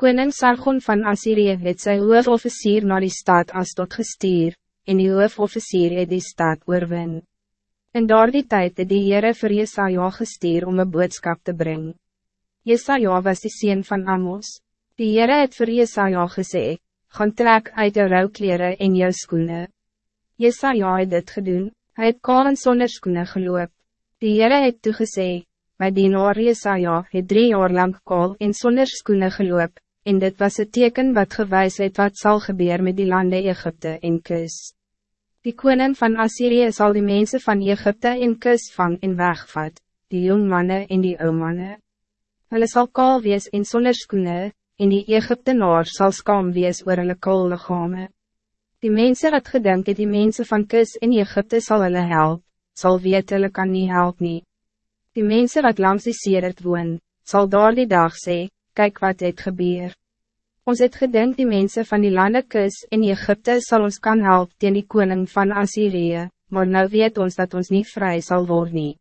Koning Sargon van Assyrië het sy hoofofficier naar die stad Astot gestuur, en die hoofofficier het die stad oorwin. In daardie tijd het die Heere vir Jesaja gestuur om een boodskap te brengen. Jesaja was die sien van Amos. Die Heere het vir Jesaja gesê, gaan trek uit jou rouwkleren en jou skoene. Jesaja het dit gedoen, hy het kaal en sonder skoene geloop. Die Heere het toegesê, my dienaar Jesaja het drie jaar lang kaal en sonder skoene geloop, en dit was het teken wat gewys het wat zal gebeuren met die landen Egypte en Kus. Die koning van Assyrië zal die mensen van Egypte en Kus vang en wegvat, die jong mannen en die ou manne. Hulle sal kaal wees en sonder skoene, en die Egyptenaar sal skam wees oor hulle kaal lichame. Die mensen wat gedink het die mensen van Kus en Egypte zal hulle help, sal weet hulle kan nie help nie. Die mensen wat langs die Seeret woon, sal daar die dag sê, kijk wat het gebeur. Ons het gedink die mensen van die lande kus in Egypte zal ons kan helpen tegen die koning van Assyrië, maar nou weet ons dat ons niet vrij zal worden.